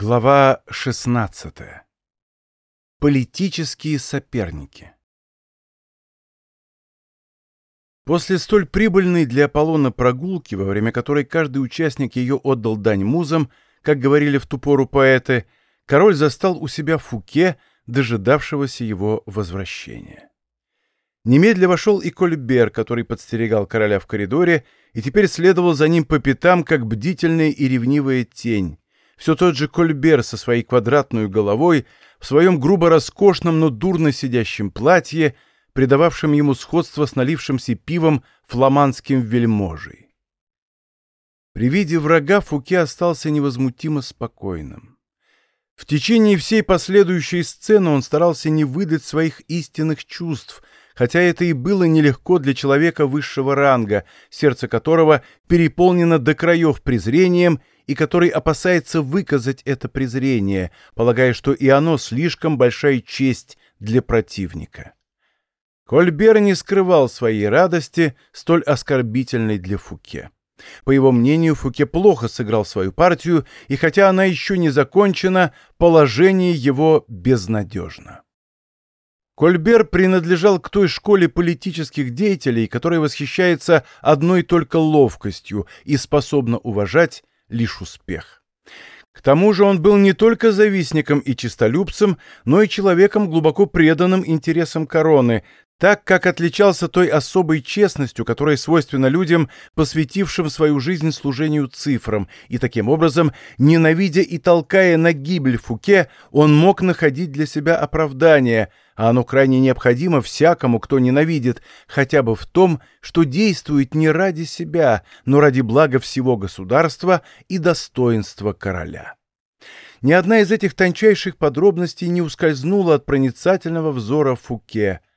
Глава 16. Политические соперники. После столь прибыльной для Аполлона прогулки, во время которой каждый участник ее отдал дань музам, как говорили в ту пору поэты, король застал у себя Фуке, дожидавшегося его возвращения. Немедля вошел и Кольбер, который подстерегал короля в коридоре, и теперь следовал за ним по пятам, как бдительная и ревнивая тень, все тот же Кольбер со своей квадратной головой, в своем грубо роскошном, но дурно сидящем платье, придававшем ему сходство с налившимся пивом фламандским вельможей. При виде врага Фуке остался невозмутимо спокойным. В течение всей последующей сцены он старался не выдать своих истинных чувств, хотя это и было нелегко для человека высшего ранга, сердце которого переполнено до краев презрением и который опасается выказать это презрение, полагая, что и оно слишком большая честь для противника. Кольбер не скрывал своей радости, столь оскорбительной для Фуке. По его мнению, Фуке плохо сыграл свою партию, и хотя она еще не закончена, положение его безнадежно. Кольбер принадлежал к той школе политических деятелей, которая восхищается одной только ловкостью и способна уважать лишь успех. К тому же он был не только завистником и честолюбцем, но и человеком, глубоко преданным интересам короны, так как отличался той особой честностью, которая свойственна людям, посвятившим свою жизнь служению цифрам, и таким образом, ненавидя и толкая на гибель Фуке, он мог находить для себя оправдание, а оно крайне необходимо всякому, кто ненавидит, хотя бы в том, что действует не ради себя, но ради блага всего государства и достоинства короля. Ни одна из этих тончайших подробностей не ускользнула от проницательного взора Фуке –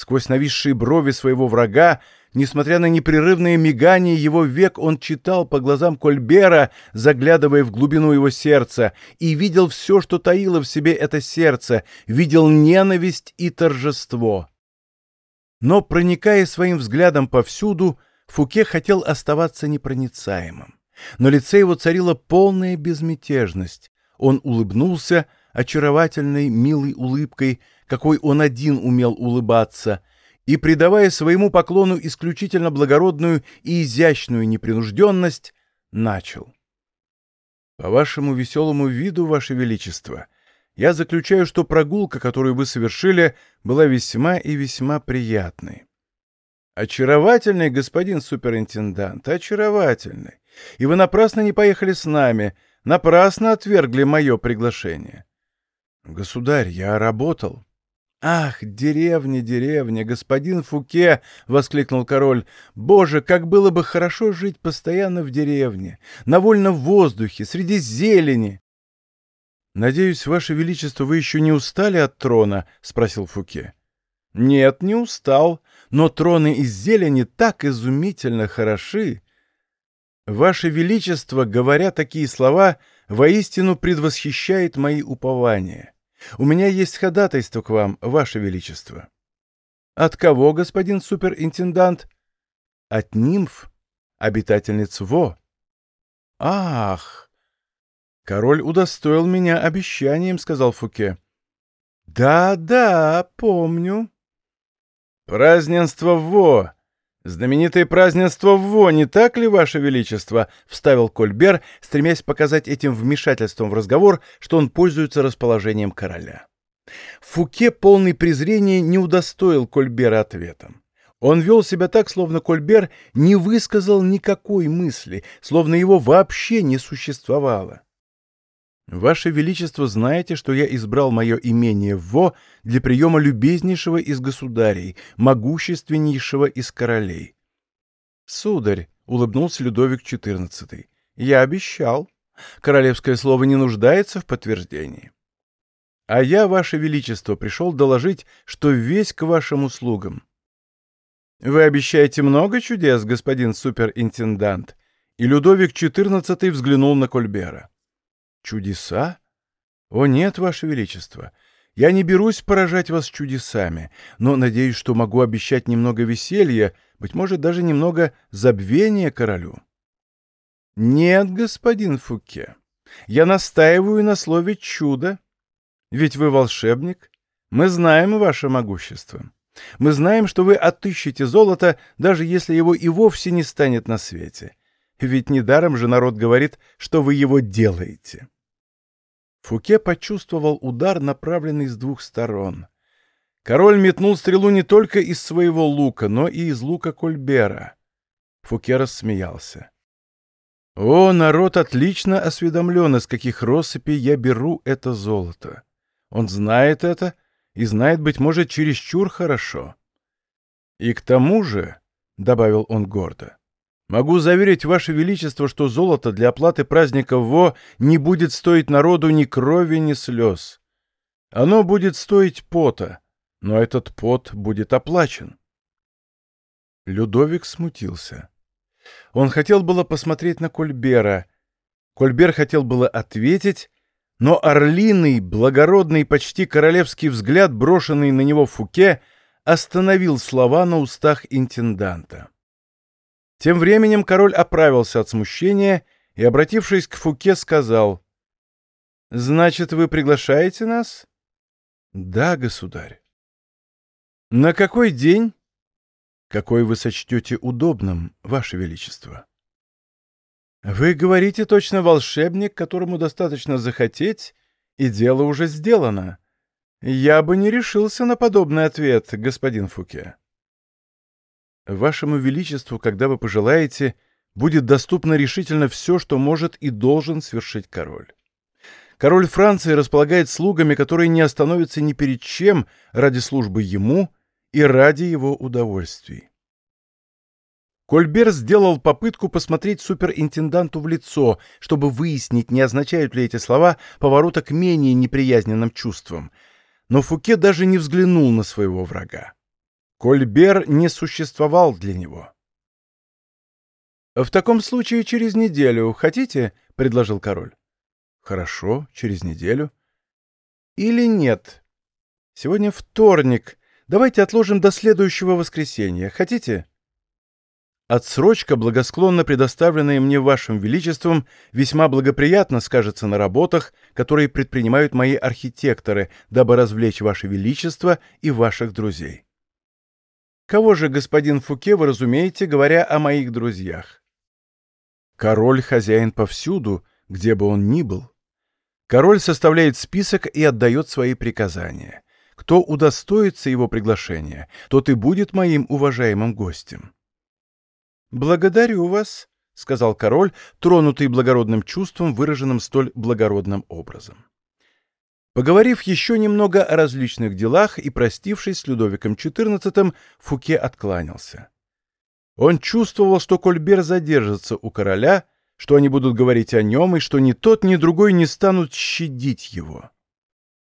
Сквозь нависшие брови своего врага, несмотря на непрерывное мигание его век, он читал по глазам Кольбера, заглядывая в глубину его сердца, и видел все, что таило в себе это сердце, видел ненависть и торжество. Но, проникая своим взглядом повсюду, Фуке хотел оставаться непроницаемым. На лице его царила полная безмятежность. Он улыбнулся очаровательной, милой улыбкой, какой он один умел улыбаться, и, придавая своему поклону исключительно благородную и изящную непринужденность, начал. «По вашему веселому виду, ваше величество, я заключаю, что прогулка, которую вы совершили, была весьма и весьма приятной». «Очаровательный, господин суперинтендант, очаровательный. И вы напрасно не поехали с нами, напрасно отвергли мое приглашение». «Государь, я работал». «Ах, деревня, деревня, господин Фуке!» — воскликнул король. «Боже, как было бы хорошо жить постоянно в деревне, на вольном воздухе, среди зелени!» «Надеюсь, ваше величество, вы еще не устали от трона?» — спросил Фуке. «Нет, не устал, но троны из зелени так изумительно хороши!» «Ваше величество, говоря такие слова, воистину предвосхищает мои упования». У меня есть ходатайство к вам, ваше величество. От кого, господин суперинтендант? От нимф, обитательниц Во. Ах! Король удостоил меня обещанием, сказал Фуке. Да, да, помню. Празднество Во! «Знаменитое празднество Во, не так ли, Ваше Величество?» — вставил Кольбер, стремясь показать этим вмешательством в разговор, что он пользуется расположением короля. Фуке, полный презрения, не удостоил Кольбера ответом. Он вел себя так, словно Кольбер не высказал никакой мысли, словно его вообще не существовало. «Ваше Величество, знаете, что я избрал мое имение Во для приема любезнейшего из государей, могущественнейшего из королей». «Сударь», — улыбнулся Людовик XIV, — «я обещал. Королевское слово не нуждается в подтверждении». «А я, Ваше Величество, пришел доложить, что весь к вашим услугам». «Вы обещаете много чудес, господин суперинтендант?» И Людовик XIV взглянул на Кольбера. Чудеса? О нет, Ваше Величество, я не берусь поражать вас чудесами, но надеюсь, что могу обещать немного веселья, быть может, даже немного забвения королю. Нет, господин Фуке, Я настаиваю на слове «чудо». Ведь вы волшебник. Мы знаем ваше могущество. Мы знаем, что вы отыщете золото, даже если его и вовсе не станет на свете. Ведь недаром же народ говорит, что вы его делаете. Фуке почувствовал удар, направленный с двух сторон. Король метнул стрелу не только из своего лука, но и из лука Кольбера. Фуке рассмеялся. «О, народ отлично осведомлен, из каких россыпей я беру это золото. Он знает это и знает, быть может, чересчур хорошо. И к тому же, — добавил он гордо, — могу заверить, Ваше Величество, что золото для оплаты праздника Во не будет стоить народу ни крови, ни слез. Оно будет стоить пота, но этот пот будет оплачен. Людовик смутился. Он хотел было посмотреть на Кольбера. Кольбер хотел было ответить, но орлиный, благородный, почти королевский взгляд, брошенный на него Фуке, остановил слова на устах интенданта. Тем временем король оправился от смущения и, обратившись к Фуке, сказал, «Значит, вы приглашаете нас?» «Да, государь». «На какой день?» «Какой вы сочтете удобным, ваше величество?» «Вы говорите точно волшебник, которому достаточно захотеть, и дело уже сделано. Я бы не решился на подобный ответ, господин Фуке». «Вашему Величеству, когда вы пожелаете, будет доступно решительно все, что может и должен свершить король. Король Франции располагает слугами, которые не остановятся ни перед чем ради службы ему и ради его удовольствий. Кольбер сделал попытку посмотреть суперинтенданту в лицо, чтобы выяснить, не означают ли эти слова поворота к менее неприязненным чувствам. Но Фуке даже не взглянул на своего врага. Кольбер не существовал для него. «В таком случае через неделю. Хотите?» — предложил король. «Хорошо, через неделю». «Или нет? Сегодня вторник. Давайте отложим до следующего воскресенья. Хотите?» Отсрочка, благосклонно предоставленная мне вашим величеством, весьма благоприятно скажется на работах, которые предпринимают мои архитекторы, дабы развлечь ваше величество и ваших друзей. Кого же, господин Фуке, вы разумеете, говоря о моих друзьях? Король хозяин повсюду, где бы он ни был. Король составляет список и отдает свои приказания. Кто удостоится его приглашения, тот и будет моим уважаемым гостем. «Благодарю вас», — сказал король, тронутый благородным чувством, выраженным столь благородным образом. Поговорив еще немного о различных делах и простившись с Людовиком XIV, Фуке откланялся. Он чувствовал, что Кольбер задержится у короля, что они будут говорить о нем, и что ни тот, ни другой не станут щадить его.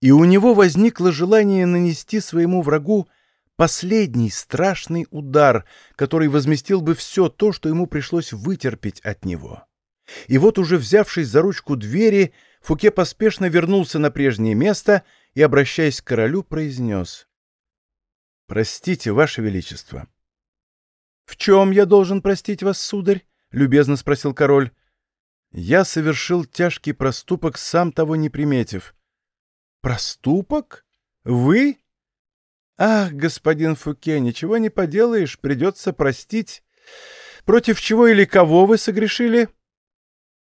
И у него возникло желание нанести своему врагу Последний страшный удар, который возместил бы все то, что ему пришлось вытерпеть от него. И вот уже взявшись за ручку двери, Фуке поспешно вернулся на прежнее место и, обращаясь к королю, произнес. «Простите, Ваше Величество». «В чем я должен простить вас, сударь?» — любезно спросил король. «Я совершил тяжкий проступок, сам того не приметив». «Проступок? Вы?» «Ах, господин Фуке, ничего не поделаешь, придется простить. Против чего или кого вы согрешили?»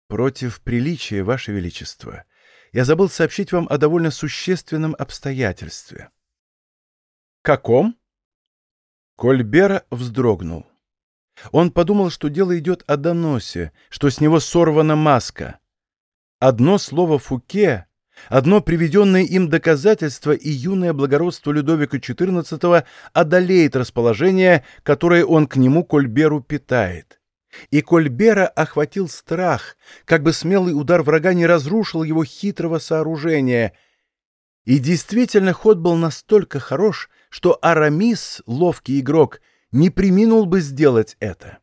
«Против приличия, ваше величество. Я забыл сообщить вам о довольно существенном обстоятельстве». «Каком?» Кольбер вздрогнул. Он подумал, что дело идет о доносе, что с него сорвана маска. Одно слово Фуке Одно приведенное им доказательство и юное благородство Людовика XIV одолеет расположение, которое он к нему, Кольберу, питает. И Кольбера охватил страх, как бы смелый удар врага не разрушил его хитрого сооружения. И действительно ход был настолько хорош, что Арамис, ловкий игрок, не приминул бы сделать это.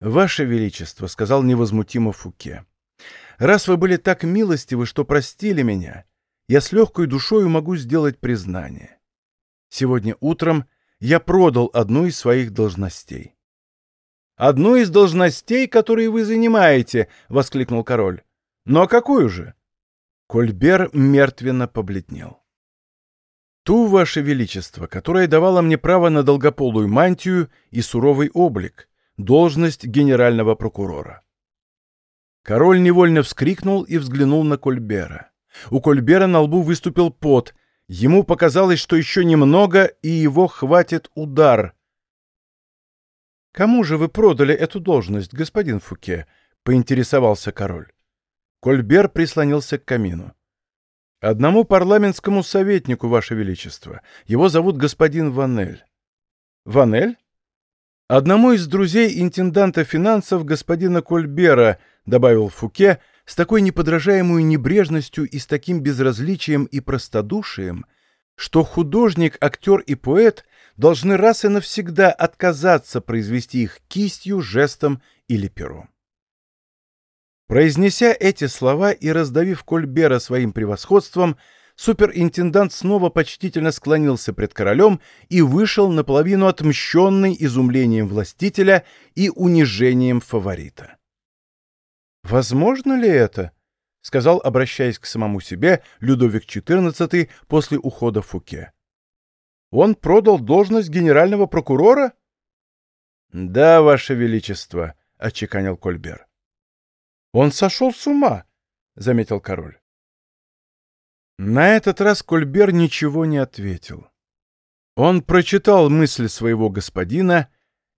«Ваше Величество», — сказал невозмутимо Фуке, — Раз вы были так милостивы, что простили меня, я с легкой душою могу сделать признание. Сегодня утром я продал одну из своих должностей. «Одну из должностей, которые вы занимаете!» — воскликнул король. А какую же? Кольбер мертвенно побледнел. Ту, Ваше Величество, которая давала мне право на долгополую мантию и суровый облик, должность генерального прокурора. Король невольно вскрикнул и взглянул на Кольбера. У Кольбера на лбу выступил пот. Ему показалось, что еще немного, и его хватит удар. «Кому же вы продали эту должность, господин Фуке?» — поинтересовался король. Кольбер прислонился к камину. «Одному парламентскому советнику, Ваше Величество. Его зовут господин Ванель». «Ванель?» «Одному из друзей интенданта финансов господина Кольбера», — добавил Фуке, с такой неподражаемой небрежностью и с таким безразличием и простодушием, что художник, актер и поэт должны раз и навсегда отказаться произвести их кистью, жестом или пером. Произнеся эти слова и раздавив Кольбера своим превосходством, суперинтендант снова почтительно склонился пред королем и вышел наполовину отмщенный изумлением властителя и унижением фаворита. «Возможно ли это?» — сказал, обращаясь к самому себе, Людовик XIV после ухода Фуке. «Он продал должность генерального прокурора?» «Да, Ваше Величество», — отчеканил Кольбер. «Он сошел с ума», — заметил король. На этот раз Кольбер ничего не ответил. Он прочитал мысль своего господина,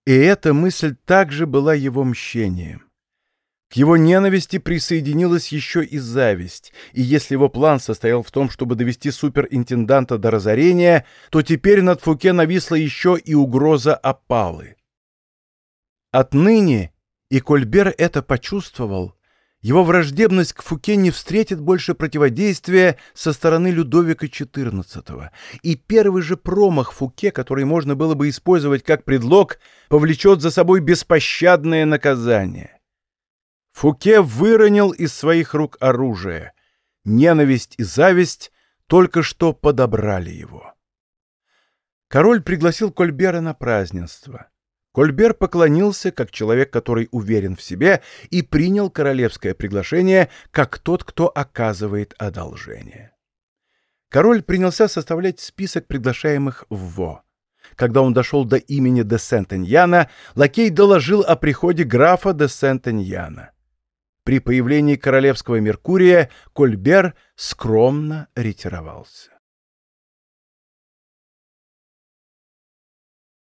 и эта мысль также была его мщением. К его ненависти присоединилась еще и зависть, и если его план состоял в том, чтобы довести суперинтенданта до разорения, то теперь над Фуке нависла еще и угроза опалы. Отныне, и Кольбер это почувствовал, его враждебность к Фуке не встретит больше противодействия со стороны Людовика XIV, и первый же промах Фуке, который можно было бы использовать как предлог, повлечет за собой беспощадное наказание. Фуке выронил из своих рук оружие. Ненависть и зависть только что подобрали его. Король пригласил Кольбера на празднество. Кольбер поклонился, как человек, который уверен в себе, и принял королевское приглашение, как тот, кто оказывает одолжение. Король принялся составлять список приглашаемых в ВО. Когда он дошел до имени де Сент-Эньяна, лакей доложил о приходе графа де Сент-Эньяна. При появлении королевского Меркурия Кольбер скромно ретировался.